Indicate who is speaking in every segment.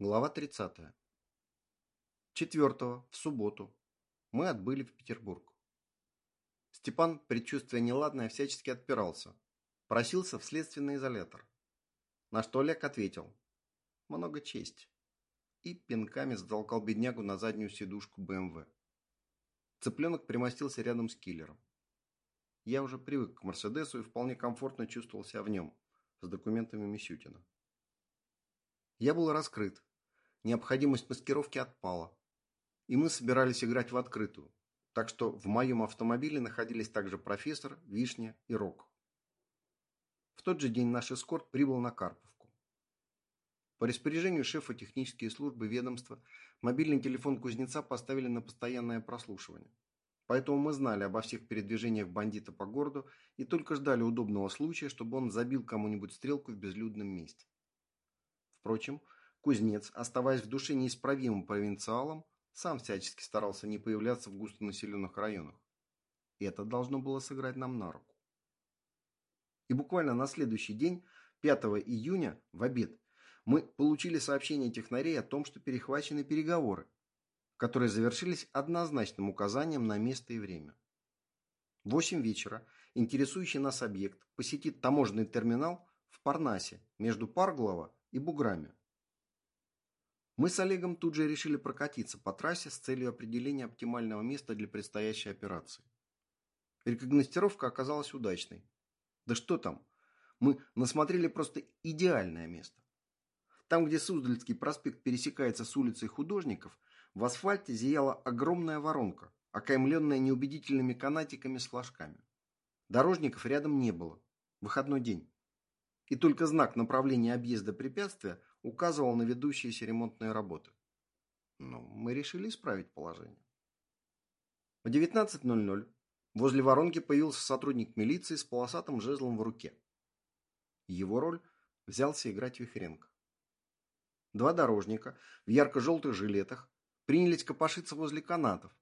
Speaker 1: Глава 30. Четвертого, в субботу, мы отбыли в Петербург. Степан, предчувствуя неладное, всячески отпирался. Просился в следственный изолятор. На что Олег ответил. Много чести. И пинками затолкал беднягу на заднюю сидушку БМВ. Цыпленок примостился рядом с киллером. Я уже привык к Мерседесу и вполне комфортно чувствовал себя в нем, с документами Мисютина. Я был раскрыт. Необходимость маскировки отпала. И мы собирались играть в открытую. Так что в моем автомобиле находились также профессор, Вишня и Рок. В тот же день наш эскорт прибыл на Карповку. По распоряжению шефа технические службы ведомства мобильный телефон кузнеца поставили на постоянное прослушивание. Поэтому мы знали обо всех передвижениях бандита по городу и только ждали удобного случая, чтобы он забил кому-нибудь стрелку в безлюдном месте. Впрочем, кузнец, оставаясь в душе неисправимым провинциалом, сам всячески старался не появляться в густонаселенных районах. Это должно было сыграть нам на руку. И буквально на следующий день, 5 июня, в обед, мы получили сообщение технарей о том, что перехвачены переговоры, которые завершились однозначным указанием на место и время. В 8 вечера интересующий нас объект посетит таможенный терминал в Парнасе между Парглова и буграми. Мы с Олегом тут же решили прокатиться по трассе с целью определения оптимального места для предстоящей операции. Рекогностировка оказалась удачной. Да что там, мы насмотрели просто идеальное место. Там, где Суздальский проспект пересекается с улицей художников, в асфальте зияла огромная воронка, окаймленная неубедительными канатиками с флажками. Дорожников рядом не было. Выходной день и только знак направления объезда препятствия указывал на ведущиеся ремонтные работы. Но мы решили исправить положение. В 19.00 возле воронки появился сотрудник милиции с полосатым жезлом в руке. Его роль взялся играть Вихренко. Два дорожника в ярко-желтых жилетах принялись копошиться возле канатов.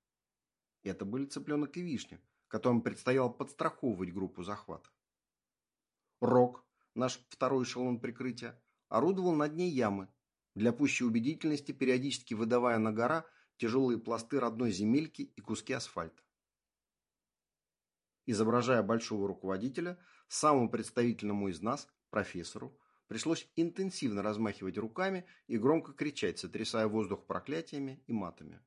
Speaker 1: Это были цыпленок и вишня, которым предстояло подстраховывать группу захвата. Рок наш второй эшелон прикрытия, орудовал на дне ямы, для пущей убедительности периодически выдавая на гора тяжелые пласты родной земельки и куски асфальта. Изображая большого руководителя, самому представительному из нас, профессору, пришлось интенсивно размахивать руками и громко кричать, сотрясая воздух проклятиями и матами.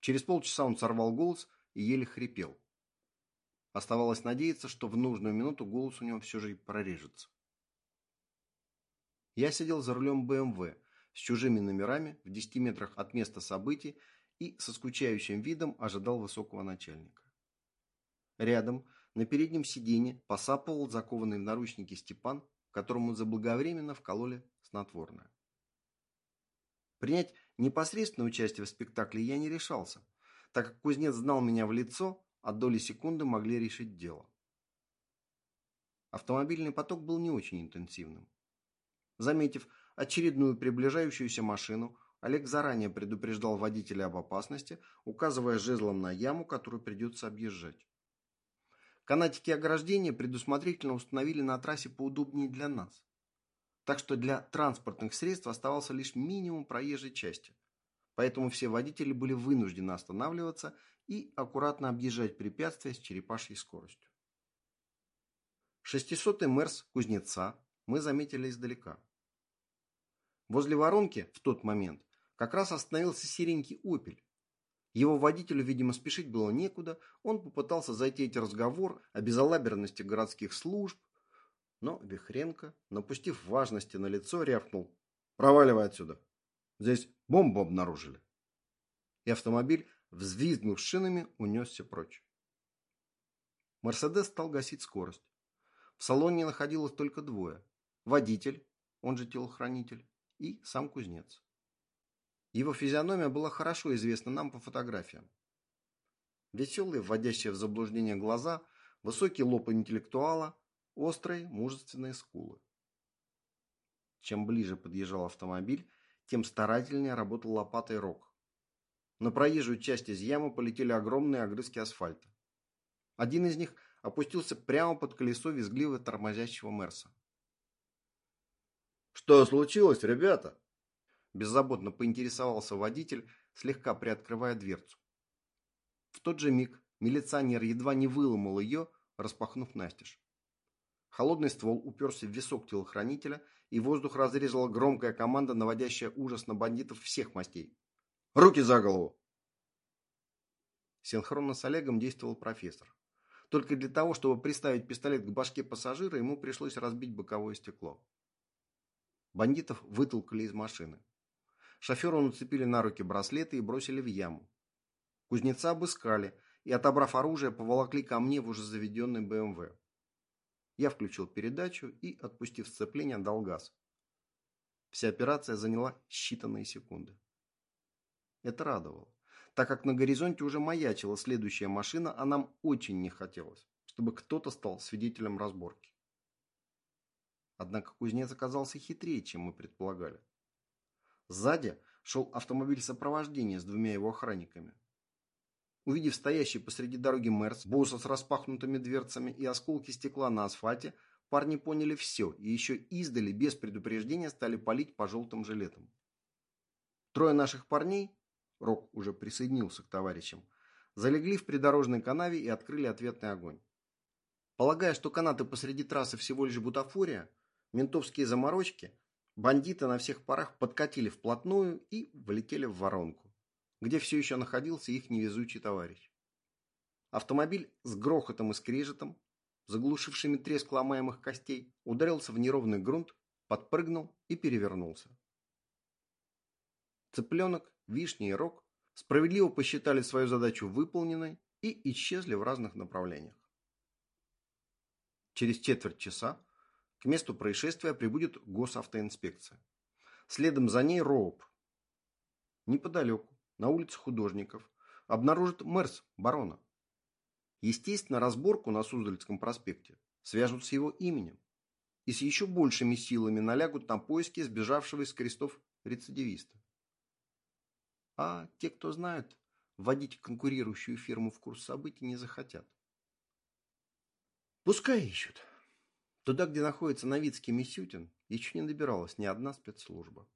Speaker 1: Через полчаса он сорвал голос и еле хрипел. Оставалось надеяться, что в нужную минуту голос у него все же и прорежется. Я сидел за рулем БМВ с чужими номерами в 10 метрах от места событий и со скучающим видом ожидал высокого начальника. Рядом, на переднем сиденье, посапывал закованный в наручники Степан, которому заблаговременно вкололи снотворное. Принять непосредственное участие в спектакле я не решался, так как кузнец знал меня в лицо от доли секунды могли решить дело. Автомобильный поток был не очень интенсивным. Заметив очередную приближающуюся машину, Олег заранее предупреждал водителя об опасности, указывая жезлом на яму, которую придется объезжать. Канатики ограждения предусмотрительно установили на трассе поудобнее для нас. Так что для транспортных средств оставался лишь минимум проезжей части. Поэтому все водители были вынуждены останавливаться и аккуратно объезжать препятствия с черепашьей скоростью. Шестисотый Мерс Кузнеца мы заметили издалека. Возле воронки в тот момент как раз остановился серенький «Опель». Его водителю, видимо, спешить было некуда, он попытался затеять разговор о безалаберности городских служб, но Вихренко, напустив важности на лицо, рявкнул «Проваливай отсюда! Здесь бомбу обнаружили!» И автомобиль взвизгнув шинами, унесся прочь. Мерседес стал гасить скорость. В салоне находилось только двое. Водитель, он же телохранитель, и сам кузнец. Его физиономия была хорошо известна нам по фотографиям. Веселые, вводящие в заблуждение глаза, высокий лоб интеллектуала, острые, мужественные скулы. Чем ближе подъезжал автомобиль, тем старательнее работал лопатой Рок. На проезжую часть из ямы полетели огромные огрызки асфальта. Один из них опустился прямо под колесо визгливо тормозящего Мерса.
Speaker 2: «Что случилось, ребята?»
Speaker 1: Беззаботно поинтересовался водитель, слегка приоткрывая дверцу. В тот же миг милиционер едва не выломал ее, распахнув настежь. Холодный ствол уперся в висок телохранителя, и воздух разрезала громкая команда, наводящая ужас на бандитов всех мастей. «Руки за голову!» Синхронно с Олегом действовал профессор. Только для того, чтобы приставить пистолет к башке пассажира, ему пришлось разбить боковое стекло. Бандитов вытолкали из машины. Шоферу нацепили на руки браслеты и бросили в яму. Кузнеца обыскали и, отобрав оружие, поволокли ко мне в уже заведенный БМВ. Я включил передачу и, отпустив сцепление, дал газ. Вся операция заняла считанные секунды. Это радовало, так как на горизонте уже маячила следующая машина, а нам очень не хотелось, чтобы кто-то стал свидетелем разборки. Однако кузнец оказался хитрее, чем мы предполагали. Сзади шел автомобиль сопровождения с двумя его охранниками. Увидев стоящий посреди дороги Мерс, босса с распахнутыми дверцами и осколки стекла на асфальте, парни поняли все и еще издали без предупреждения стали палить по желтым жилетам. Трое наших парней, Рок уже присоединился к товарищам, залегли в придорожной канаве и открыли ответный огонь. Полагая, что канаты посреди трассы всего лишь бутафория, ментовские заморочки, бандиты на всех парах подкатили вплотную и влетели в воронку, где все еще находился их невезучий товарищ. Автомобиль с грохотом и скрежетом, заглушившими треск ломаемых костей, ударился в неровный грунт, подпрыгнул и перевернулся. Цыпленок, вишня и рог справедливо посчитали свою задачу выполненной и исчезли в разных направлениях. Через четверть часа к месту происшествия прибудет госавтоинспекция. Следом за ней РОУП. Неподалеку, на улице художников, обнаружит Мерс барона. Естественно, разборку на Суздальском проспекте свяжут с его именем и с еще большими силами налягут на поиски сбежавшего из крестов рецидивиста. А те, кто знают, вводить конкурирующую фирму в курс событий не захотят. Пускай ищут. Туда, где находится Новицкий Мисютин, еще не добиралась ни одна спецслужба.